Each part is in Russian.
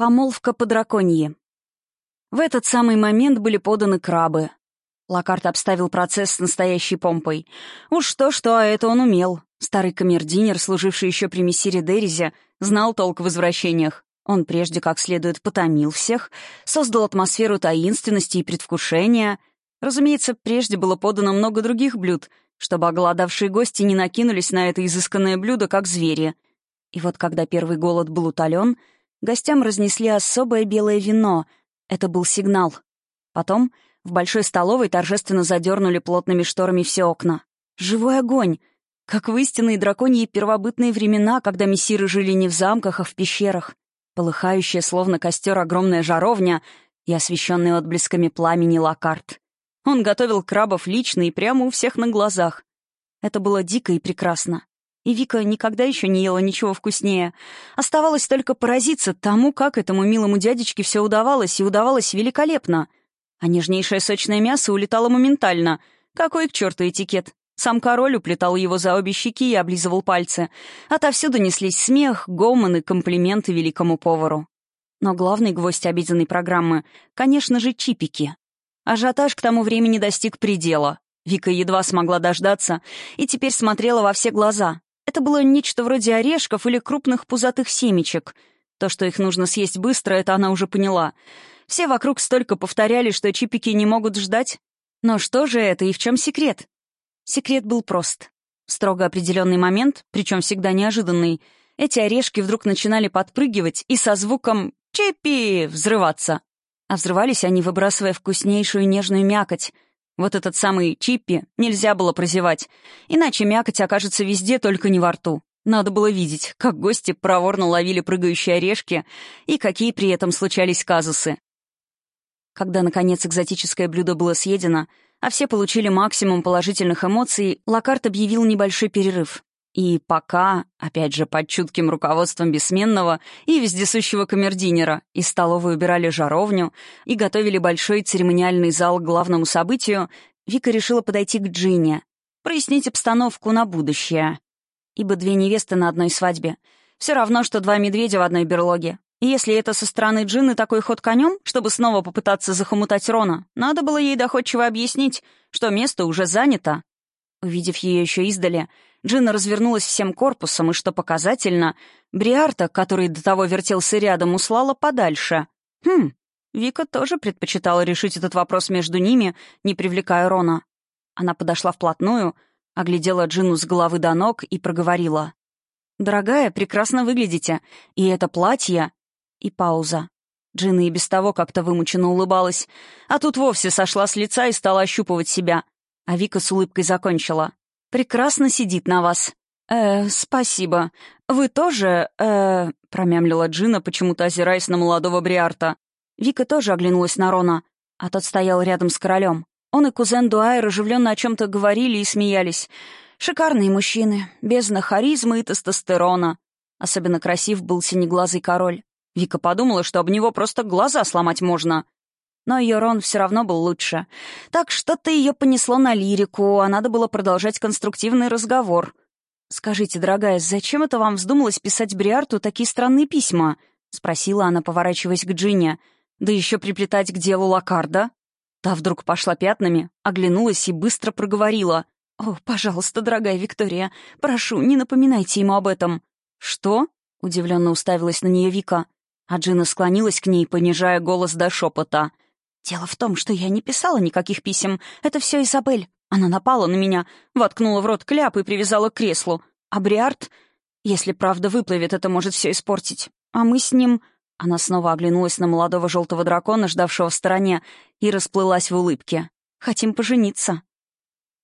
Помолвка по драконье. В этот самый момент были поданы крабы. Лакарт обставил процесс с настоящей помпой. Уж что-что, а это он умел. Старый камердинер, служивший еще при мессире Дерезе, знал толк в возвращениях. Он прежде как следует потомил всех, создал атмосферу таинственности и предвкушения. Разумеется, прежде было подано много других блюд, чтобы оголодавшие гости не накинулись на это изысканное блюдо, как звери. И вот когда первый голод был утолен — Гостям разнесли особое белое вино. Это был сигнал. Потом в большой столовой торжественно задернули плотными шторами все окна. Живой огонь! Как в истинные драконьи первобытные времена, когда мессиры жили не в замках, а в пещерах. Полыхающая, словно костер, огромная жаровня и освещенный отблесками пламени лакарт. Он готовил крабов лично и прямо у всех на глазах. Это было дико и прекрасно. И Вика никогда еще не ела ничего вкуснее. Оставалось только поразиться тому, как этому милому дядечке все удавалось, и удавалось великолепно. А нежнейшее сочное мясо улетало моментально. Какой к черту этикет? Сам король уплетал его за обе щеки и облизывал пальцы. Отовсюду неслись смех, гомон и комплименты великому повару. Но главный гвоздь обеденной программы, конечно же, чипики. Ажиотаж к тому времени достиг предела. Вика едва смогла дождаться и теперь смотрела во все глаза. Это было нечто вроде орешков или крупных пузатых семечек. То, что их нужно съесть быстро, это она уже поняла. Все вокруг столько повторяли, что чипики не могут ждать. Но что же это и в чем секрет? Секрет был прост. В строго определенный момент, причем всегда неожиданный, эти орешки вдруг начинали подпрыгивать и со звуком «Чипи!» взрываться. А взрывались они, выбрасывая вкуснейшую нежную мякоть — вот этот самый чиппи нельзя было прозевать, иначе мякоть окажется везде, только не во рту. Надо было видеть, как гости проворно ловили прыгающие орешки и какие при этом случались казусы. Когда, наконец, экзотическое блюдо было съедено, а все получили максимум положительных эмоций, Лакарт объявил небольшой перерыв. И пока, опять же, под чутким руководством бессменного и вездесущего камердинера, из столовой убирали жаровню и готовили большой церемониальный зал к главному событию, Вика решила подойти к Джине, прояснить обстановку на будущее. Ибо две невесты на одной свадьбе. Все равно, что два медведя в одной берлоге. И если это со стороны Джины такой ход конем, чтобы снова попытаться захомутать Рона, надо было ей доходчиво объяснить, что место уже занято. Увидев ее еще издали, Джина развернулась всем корпусом, и, что показательно, Бриарта, который до того вертелся рядом, услала подальше. Хм, Вика тоже предпочитала решить этот вопрос между ними, не привлекая Рона. Она подошла вплотную, оглядела Джину с головы до ног и проговорила. «Дорогая, прекрасно выглядите. И это платье...» И пауза. Джина и без того как-то вымученно улыбалась, а тут вовсе сошла с лица и стала ощупывать себя. А Вика с улыбкой закончила прекрасно сидит на вас». «Э, спасибо. Вы тоже, э...» — промямлила Джина, почему-то озираясь на молодого Бриарта. Вика тоже оглянулась на Рона, а тот стоял рядом с королем. Он и кузен Дуайр оживленно о чем-то говорили и смеялись. Шикарные мужчины, без харизмы и тестостерона. Особенно красив был синеглазый король. Вика подумала, что об него просто глаза сломать можно — но ее Рон все равно был лучше. Так что-то ее понесло на лирику, а надо было продолжать конструктивный разговор. «Скажите, дорогая, зачем это вам вздумалось писать Бриарту такие странные письма?» — спросила она, поворачиваясь к Джине. «Да еще приплетать к делу Лакарда?» Та вдруг пошла пятнами, оглянулась и быстро проговорила. «О, пожалуйста, дорогая Виктория, прошу, не напоминайте ему об этом». «Что?» — удивленно уставилась на нее Вика. А Джина склонилась к ней, понижая голос до шепота. «Дело в том, что я не писала никаких писем. Это все Изабель. Она напала на меня, воткнула в рот кляп и привязала к креслу. А Бриарт... Если правда выплывет, это может все испортить. А мы с ним...» Она снова оглянулась на молодого желтого дракона, ждавшего в стороне, и расплылась в улыбке. «Хотим пожениться».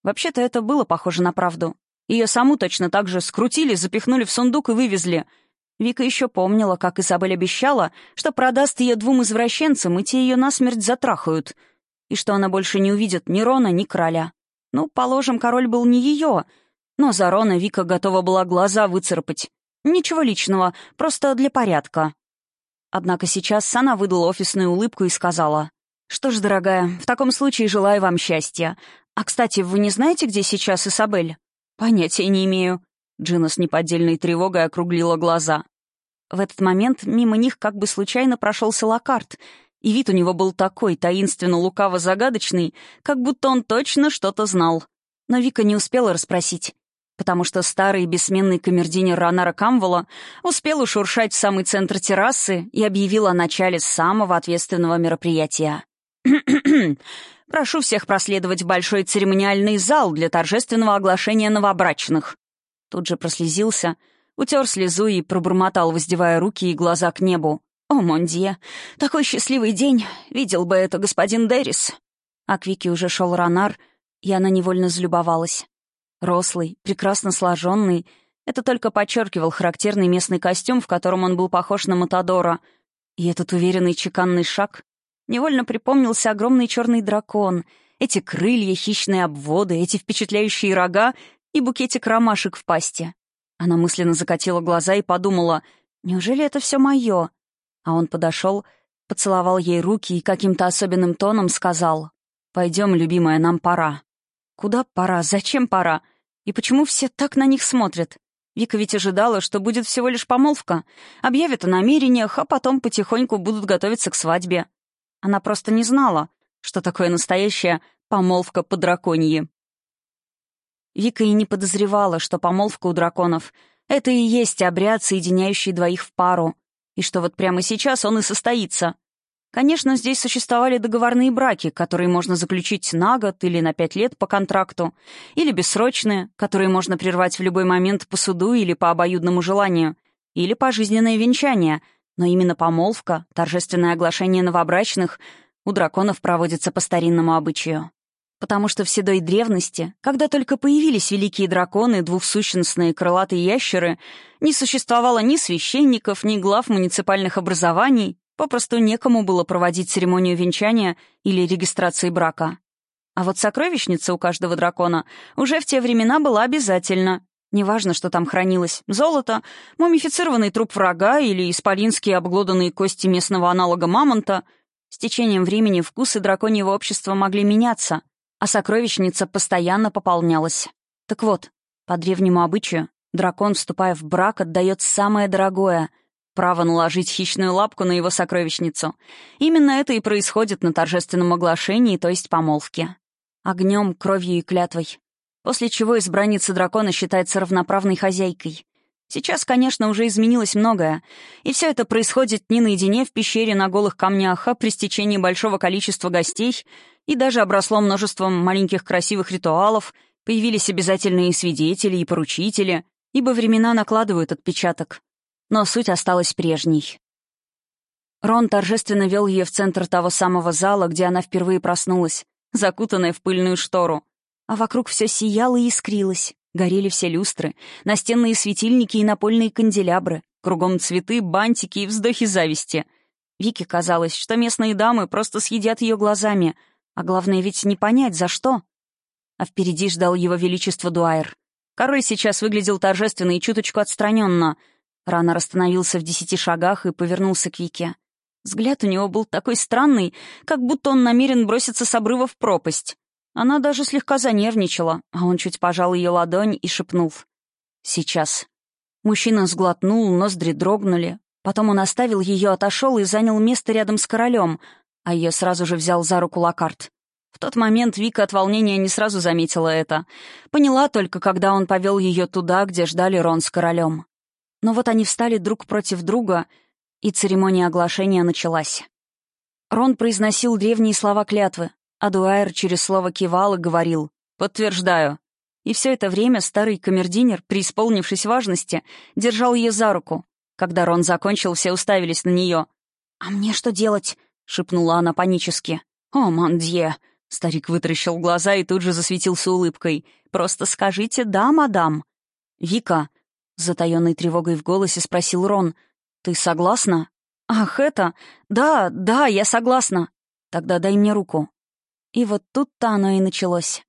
Вообще-то это было похоже на правду. Ее саму точно так же скрутили, запихнули в сундук и вывезли — Вика еще помнила, как Изабель обещала, что продаст ее двум извращенцам, и те ее насмерть затрахают, и что она больше не увидит ни Рона, ни Короля. Ну, положим, король был не ее, но за Рона Вика готова была глаза выцарапать. Ничего личного, просто для порядка. Однако сейчас она выдала офисную улыбку и сказала, «Что ж, дорогая, в таком случае желаю вам счастья. А, кстати, вы не знаете, где сейчас Изабель?» «Понятия не имею», Джина с неподдельной тревогой округлила глаза. В этот момент мимо них как бы случайно прошелся Локарт, и вид у него был такой таинственно-лукаво-загадочный, как будто он точно что-то знал. Но Вика не успела расспросить, потому что старый бессменный камердинер Ронара Камвола успел ушуршать в самый центр террасы и объявил о начале самого ответственного мероприятия. «Прошу всех проследовать большой церемониальный зал для торжественного оглашения новобрачных». Тут же прослезился, утер слезу и пробормотал, воздевая руки и глаза к небу. «О, Мондье, такой счастливый день! Видел бы это господин Деррис!» А к Вике уже шел Ронар, и она невольно залюбовалась. Рослый, прекрасно сложенный, это только подчеркивал характерный местный костюм, в котором он был похож на Матадора. И этот уверенный чеканный шаг. Невольно припомнился огромный черный дракон, эти крылья, хищные обводы, эти впечатляющие рога и букетик ромашек в пасти. Она мысленно закатила глаза и подумала, неужели это все мое? А он подошел, поцеловал ей руки и каким-то особенным тоном сказал, «Пойдем, любимая, нам пора». Куда пора? Зачем пора? И почему все так на них смотрят? Вика ведь ожидала, что будет всего лишь помолвка. Объявят о намерениях, а потом потихоньку будут готовиться к свадьбе. Она просто не знала, что такое настоящая помолвка по драконьи. Вика и не подозревала, что помолвка у драконов — это и есть обряд, соединяющий двоих в пару, и что вот прямо сейчас он и состоится — Конечно, здесь существовали договорные браки, которые можно заключить на год или на пять лет по контракту, или бессрочные, которые можно прервать в любой момент по суду или по обоюдному желанию, или пожизненное венчание, но именно помолвка, торжественное оглашение новобрачных у драконов проводится по старинному обычаю. Потому что в седой древности, когда только появились великие драконы, двухсущностные крылатые ящеры, не существовало ни священников, ни глав муниципальных образований, Попросту некому было проводить церемонию венчания или регистрации брака. А вот сокровищница у каждого дракона уже в те времена была обязательно. Неважно, что там хранилось — золото, мумифицированный труп врага или исполинские обглоданные кости местного аналога мамонта. С течением времени вкусы драконьего общества могли меняться, а сокровищница постоянно пополнялась. Так вот, по древнему обычаю, дракон, вступая в брак, отдает самое дорогое — право наложить хищную лапку на его сокровищницу. Именно это и происходит на торжественном оглашении, то есть помолвке. Огнем, кровью и клятвой. После чего избранница дракона считается равноправной хозяйкой. Сейчас, конечно, уже изменилось многое, и все это происходит не наедине в пещере на голых камнях, а при стечении большого количества гостей, и даже обросло множеством маленьких красивых ритуалов, появились обязательные свидетели и поручители, ибо времена накладывают отпечаток но суть осталась прежней. Рон торжественно вел ее в центр того самого зала, где она впервые проснулась, закутанная в пыльную штору. А вокруг все сияло и искрилось. Горели все люстры, настенные светильники и напольные канделябры, кругом цветы, бантики и вздохи зависти. Вике казалось, что местные дамы просто съедят ее глазами, а главное ведь не понять, за что. А впереди ждал его величество Дуайр. Король сейчас выглядел торжественно и чуточку отстраненно — Раннер остановился в десяти шагах и повернулся к Вике. Взгляд у него был такой странный, как будто он намерен броситься с обрыва в пропасть. Она даже слегка занервничала, а он чуть пожал ее ладонь и шепнул. «Сейчас». Мужчина сглотнул, ноздри дрогнули. Потом он оставил ее, отошел и занял место рядом с королем, а ее сразу же взял за руку Локарт. В тот момент Вика от волнения не сразу заметила это. Поняла только, когда он повел ее туда, где ждали Рон с королем. Но вот они встали друг против друга, и церемония оглашения началась. Рон произносил древние слова клятвы, а Дуайер через слово кивал и говорил «Подтверждаю». И все это время старый камердинер, преисполнившись важности, держал ее за руку. Когда Рон закончил, все уставились на нее. «А мне что делать?» — шепнула она панически. «О, мандье!» — старик вытаращил глаза и тут же засветился улыбкой. «Просто скажите «да, мадам». «Вика», с затаённой тревогой в голосе спросил Рон. «Ты согласна?» «Ах, это... Да, да, я согласна. Тогда дай мне руку». И вот тут-то оно и началось.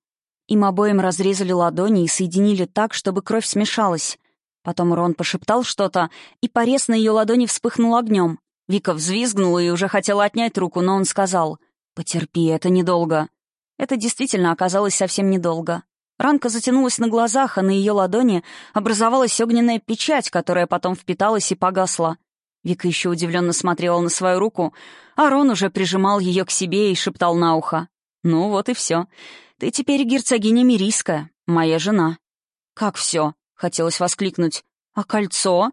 Им обоим разрезали ладони и соединили так, чтобы кровь смешалась. Потом Рон пошептал что-то, и порез на ее ладони вспыхнул огнем. Вика взвизгнула и уже хотела отнять руку, но он сказал «Потерпи, это недолго». Это действительно оказалось совсем недолго. Ранка затянулась на глазах, а на ее ладони образовалась огненная печать, которая потом впиталась и погасла. Вика еще удивленно смотрела на свою руку, а Рон уже прижимал ее к себе и шептал на ухо. «Ну вот и все. Ты теперь герцогиня Мирийская, моя жена». «Как все?» — хотелось воскликнуть. «А кольцо?»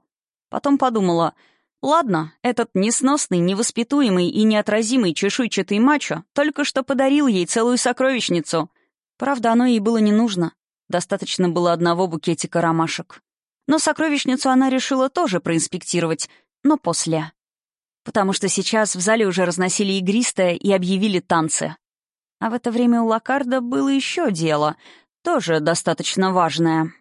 Потом подумала. «Ладно, этот несносный, невоспитуемый и неотразимый чешуйчатый мачо только что подарил ей целую сокровищницу. Правда, оно ей было не нужно. Достаточно было одного букетика ромашек. Но сокровищницу она решила тоже проинспектировать, но после. Потому что сейчас в зале уже разносили игристое и объявили танцы. А в это время у Лакарда было еще дело, тоже достаточно важное.